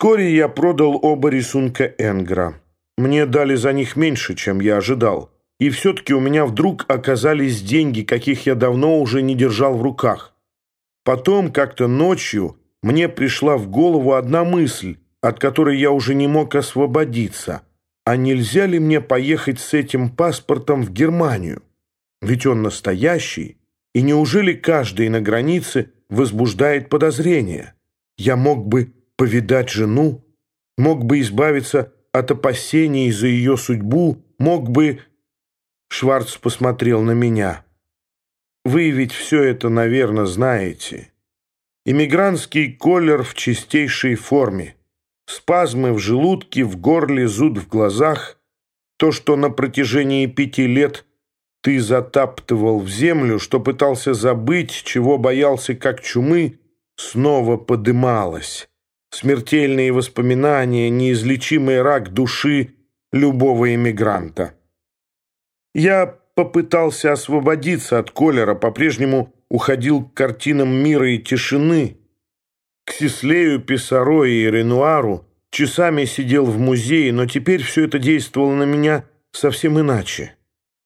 Вскоре я продал оба рисунка Энгра. Мне дали за них меньше, чем я ожидал. И все-таки у меня вдруг оказались деньги, каких я давно уже не держал в руках. Потом, как-то ночью, мне пришла в голову одна мысль, от которой я уже не мог освободиться. А нельзя ли мне поехать с этим паспортом в Германию? Ведь он настоящий, и неужели каждый на границе возбуждает подозрения? Я мог бы повидать жену, мог бы избавиться от опасений за ее судьбу, мог бы... Шварц посмотрел на меня. «Вы ведь все это, наверное, знаете. Иммигрантский колер в чистейшей форме. Спазмы в желудке, в горле, зуд в глазах. То, что на протяжении пяти лет ты затаптывал в землю, что пытался забыть, чего боялся как чумы, снова подымалось. Смертельные воспоминания, неизлечимый рак души любого иммигранта. Я попытался освободиться от колера, по-прежнему уходил к картинам мира и тишины, к Сислею, Писаро и Ренуару, часами сидел в музее, но теперь все это действовало на меня совсем иначе.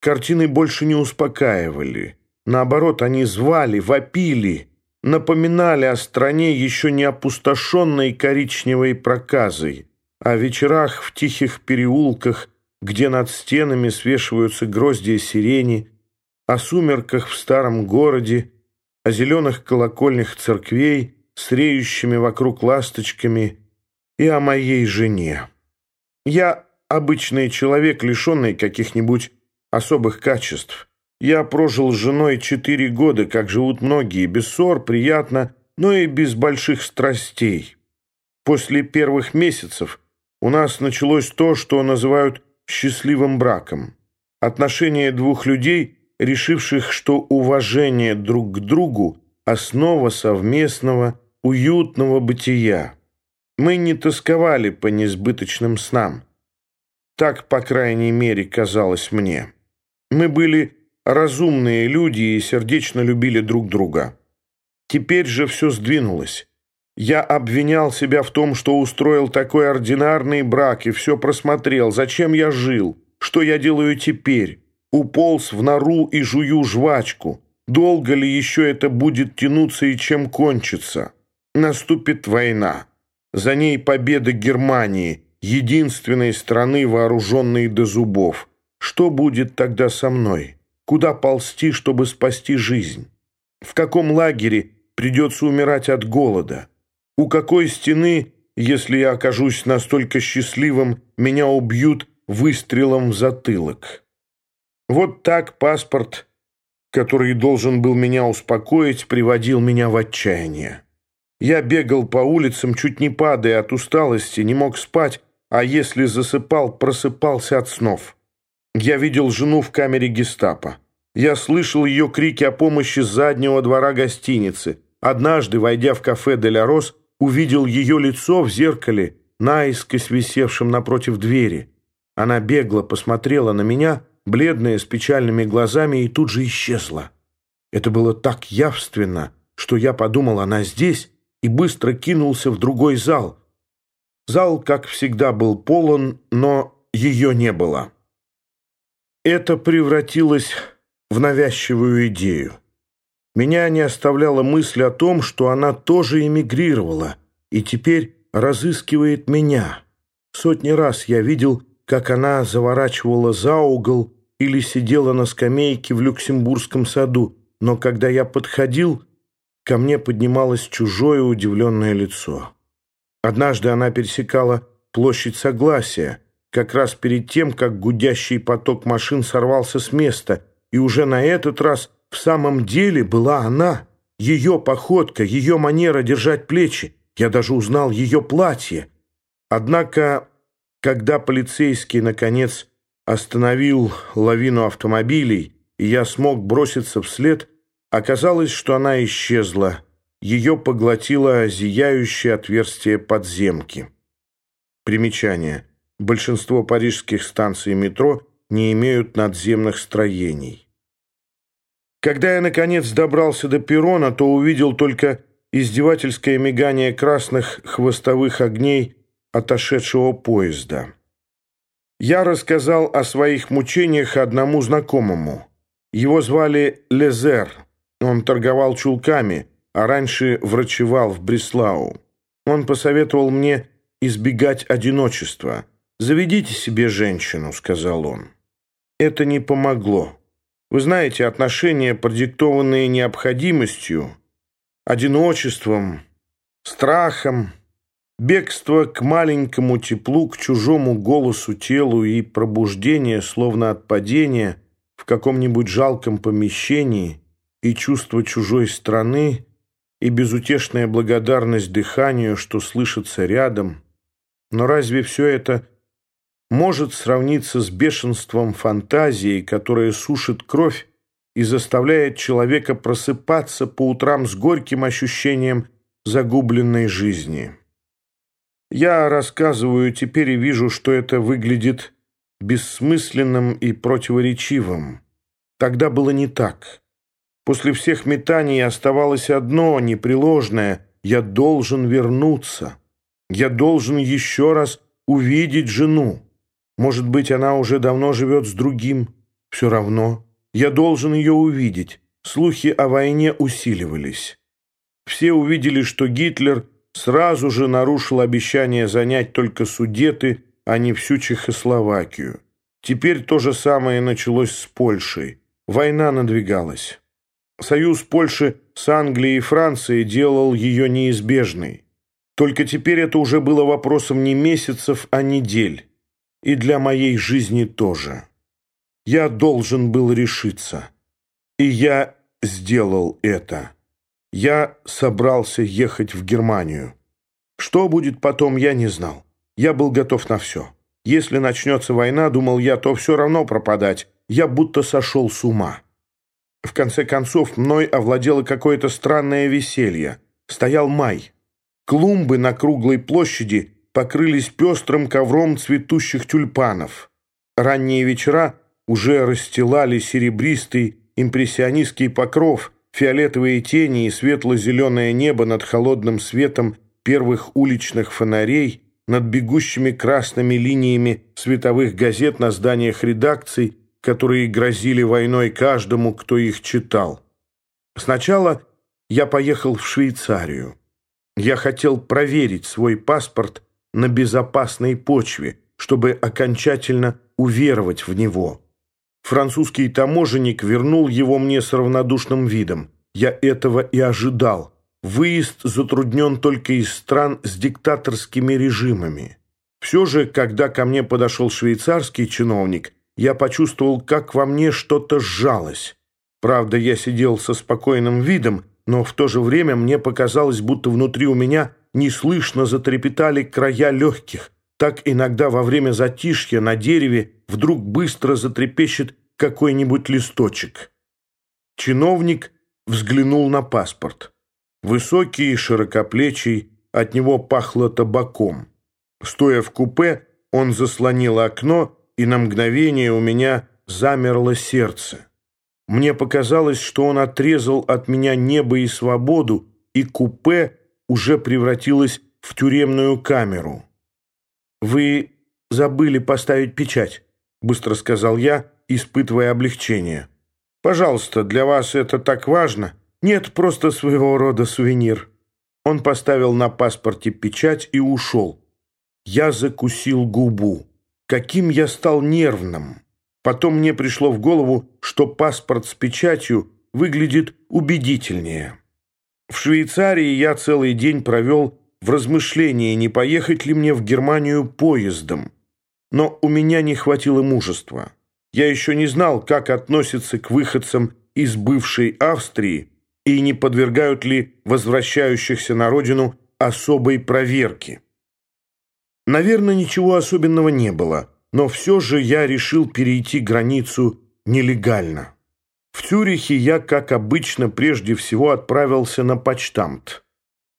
Картины больше не успокаивали. Наоборот, они звали, вопили, напоминали о стране еще не опустошенной коричневой проказой, о вечерах в тихих переулках, где над стенами свешиваются гроздья сирени, о сумерках в старом городе, о зеленых колокольных церквей с реющими вокруг ласточками и о моей жене. Я обычный человек, лишенный каких-нибудь особых качеств. Я прожил с женой четыре года, как живут многие, без ссор, приятно, но и без больших страстей. После первых месяцев у нас началось то, что называют счастливым браком. Отношения двух людей, решивших, что уважение друг к другу – основа совместного, уютного бытия. Мы не тосковали по несбыточным снам. Так, по крайней мере, казалось мне. Мы были разумные люди и сердечно любили друг друга. Теперь же все сдвинулось. Я обвинял себя в том, что устроил такой ординарный брак и все просмотрел. Зачем я жил? Что я делаю теперь? Уполз в нору и жую жвачку. Долго ли еще это будет тянуться и чем кончится? Наступит война. За ней победа Германии, единственной страны, вооруженной до зубов. Что будет тогда со мной? Куда ползти, чтобы спасти жизнь? В каком лагере придется умирать от голода? У какой стены, если я окажусь настолько счастливым, меня убьют выстрелом в затылок? Вот так паспорт, который должен был меня успокоить, приводил меня в отчаяние. Я бегал по улицам, чуть не падая от усталости, не мог спать, а если засыпал, просыпался от снов. Я видел жену в камере гестапо. Я слышал ее крики о помощи с заднего двора гостиницы. Однажды, войдя в кафе «Деля Рос», увидел ее лицо в зеркале, наискось висевшем напротив двери. Она бегло посмотрела на меня, бледная, с печальными глазами, и тут же исчезла. Это было так явственно, что я подумал, она здесь, и быстро кинулся в другой зал. Зал, как всегда, был полон, но ее не было. Это превратилось в навязчивую идею. Меня не оставляла мысль о том, что она тоже эмигрировала и теперь разыскивает меня. Сотни раз я видел, как она заворачивала за угол или сидела на скамейке в Люксембургском саду, но когда я подходил, ко мне поднималось чужое удивленное лицо. Однажды она пересекала площадь Согласия, как раз перед тем, как гудящий поток машин сорвался с места, и уже на этот раз в самом деле была она, ее походка, ее манера держать плечи. Я даже узнал ее платье. Однако, когда полицейский, наконец, остановил лавину автомобилей, и я смог броситься вслед, оказалось, что она исчезла. Ее поглотило зияющее отверстие подземки. Примечание. Большинство парижских станций метро не имеют надземных строений. Когда я, наконец, добрался до перрона, то увидел только издевательское мигание красных хвостовых огней отошедшего поезда. Я рассказал о своих мучениях одному знакомому. Его звали Лезер. Он торговал чулками, а раньше врачевал в Бреслау. Он посоветовал мне избегать одиночества. «Заведите себе женщину», — сказал он. Это не помогло. Вы знаете, отношения, продиктованные необходимостью, одиночеством, страхом, бегство к маленькому теплу, к чужому голосу, телу и пробуждение, словно от падения, в каком-нибудь жалком помещении, и чувство чужой страны, и безутешная благодарность дыханию, что слышится рядом. Но разве все это может сравниться с бешенством фантазии, которая сушит кровь и заставляет человека просыпаться по утрам с горьким ощущением загубленной жизни? Я рассказываю теперь и вижу, что это выглядит бессмысленным и противоречивым. Тогда было не так. После всех метаний оставалось одно, непреложное — я должен вернуться. Я должен еще раз увидеть жену. Может быть, она уже давно живет с другим. Все равно. Я должен ее увидеть. Слухи о войне усиливались. Все увидели, что Гитлер сразу же нарушил обещание занять только Судеты, а не всю Чехословакию. Теперь то же самое началось с Польшей. Война надвигалась. Союз Польши с Англией и Францией делал ее неизбежной. Только теперь это уже было вопросом не месяцев, а недель. И для моей жизни тоже. Я должен был решиться. И я сделал это. Я собрался ехать в Германию. Что будет потом, я не знал. Я был готов на все. Если начнется война, думал я, то все равно пропадать. Я будто сошел с ума. В конце концов, мной овладело какое-то странное веселье. Стоял май. Клумбы на круглой площади покрылись пестрым ковром цветущих тюльпанов. Ранние вечера уже расстилали серебристый импрессионистский покров, фиолетовые тени и светло-зеленое небо над холодным светом первых уличных фонарей, над бегущими красными линиями световых газет на зданиях редакций, которые грозили войной каждому, кто их читал. Сначала я поехал в Швейцарию. Я хотел проверить свой паспорт на безопасной почве, чтобы окончательно уверовать в него. Французский таможенник вернул его мне с равнодушным видом. Я этого и ожидал. Выезд затруднен только из стран с диктаторскими режимами. Все же, когда ко мне подошел швейцарский чиновник, я почувствовал, как во мне что-то сжалось. Правда, я сидел со спокойным видом, но в то же время мне показалось, будто внутри у меня неслышно затрепетали края легких. Так иногда во время затишья на дереве вдруг быстро затрепещет какой-нибудь листочек. Чиновник взглянул на паспорт. Высокий, широкоплечий, от него пахло табаком. Стоя в купе, он заслонил окно и на мгновение у меня замерло сердце. Мне показалось, что он отрезал от меня небо и свободу, и купе уже превратилось в тюремную камеру. «Вы забыли поставить печать», — быстро сказал я, испытывая облегчение. «Пожалуйста, для вас это так важно?» «Нет, просто своего рода сувенир». Он поставил на паспорте печать и ушел. Я закусил губу каким я стал нервным. Потом мне пришло в голову, что паспорт с печатью выглядит убедительнее. В Швейцарии я целый день провел в размышлении, не поехать ли мне в Германию поездом. Но у меня не хватило мужества. Я еще не знал, как относятся к выходцам из бывшей Австрии и не подвергают ли возвращающихся на родину особой проверки. Наверное, ничего особенного не было, но все же я решил перейти границу нелегально. В Цюрихе я, как обычно, прежде всего отправился на почтамт.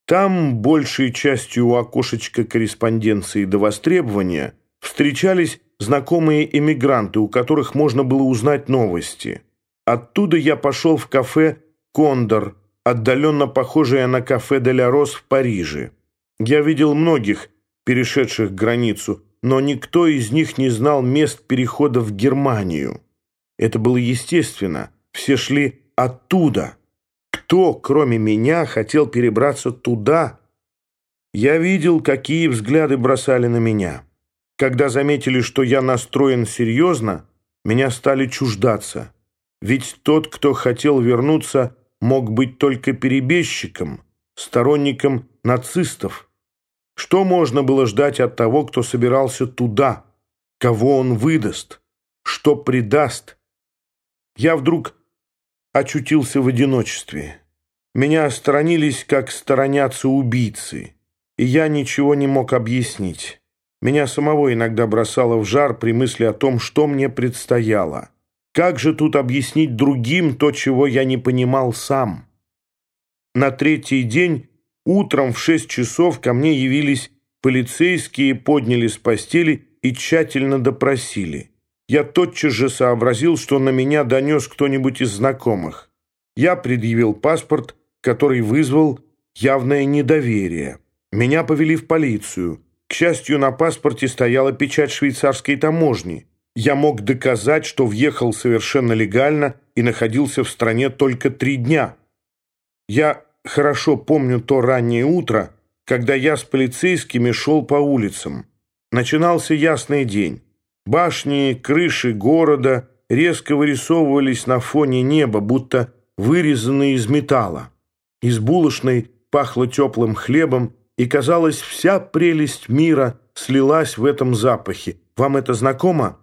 Там, большей частью у окошечка корреспонденции до востребования, встречались знакомые эмигранты, у которых можно было узнать новости. Оттуда я пошел в кафе «Кондор», отдаленно похожее на кафе «Деля Рос» в Париже. Я видел многих перешедших границу, но никто из них не знал мест перехода в Германию. Это было естественно, все шли оттуда. Кто, кроме меня, хотел перебраться туда? Я видел, какие взгляды бросали на меня. Когда заметили, что я настроен серьезно, меня стали чуждаться. Ведь тот, кто хотел вернуться, мог быть только перебежчиком, сторонником нацистов. Что можно было ждать от того, кто собирался туда? Кого он выдаст? Что предаст? Я вдруг очутился в одиночестве. Меня сторонились, как сторонятся убийцы, и я ничего не мог объяснить. Меня самого иногда бросало в жар при мысли о том, что мне предстояло. Как же тут объяснить другим то, чего я не понимал сам? На третий день утром в шесть часов ко мне явились полицейские, подняли с постели и тщательно допросили. Я тотчас же сообразил, что на меня донес кто-нибудь из знакомых. Я предъявил паспорт, который вызвал явное недоверие. Меня повели в полицию. К счастью, на паспорте стояла печать швейцарской таможни я мог доказать, что въехал совершенно легально и находился в стране только три дня. Я хорошо помню то раннее утро, когда я с полицейскими шел по улицам. Начинался ясный день. Башни, крыши города резко вырисовывались на фоне неба, будто вырезанные из металла. Из булочной пахло теплым хлебом, и, казалось, вся прелесть мира слилась в этом запахе. Вам это знакомо?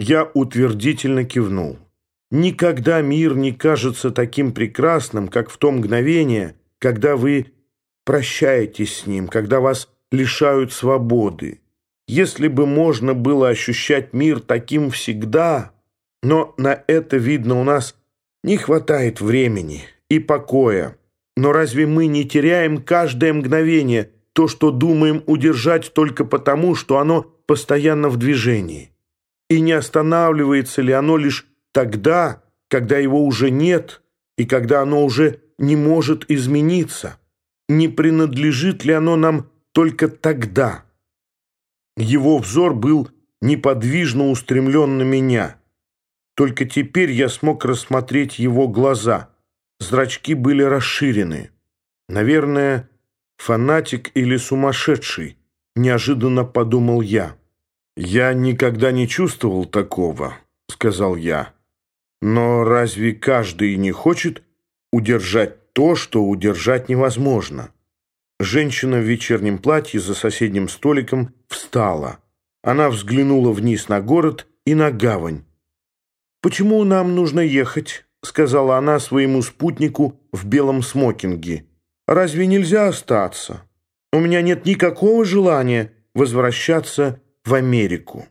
Я утвердительно кивнул. Никогда мир не кажется таким прекрасным, как в то мгновение, когда вы прощаетесь с ним, когда вас лишают свободы. Если бы можно было ощущать мир таким всегда, но на это, видно, у нас не хватает времени и покоя. Но разве мы не теряем каждое мгновение, то, что думаем удержать только потому, что оно постоянно в движении? И не останавливается ли оно лишь тогда, когда его уже нет, и когда оно уже не может измениться? Не принадлежит ли оно нам только тогда? Его взор был неподвижно устремлен на меня. Только теперь я смог рассмотреть его глаза. Зрачки были расширены. Наверное, фанатик или сумасшедший, неожиданно подумал я. «Я никогда не чувствовал такого», — сказал я. «Но разве каждый не хочет удержать то, что удержать невозможно?» Женщина в вечернем платье за соседним столиком встала. Она взглянула вниз на город и на гавань. «Почему нам нужно ехать?» — сказала она своему спутнику в белом смокинге. «Разве нельзя остаться? У меня нет никакого желания возвращаться в Америку.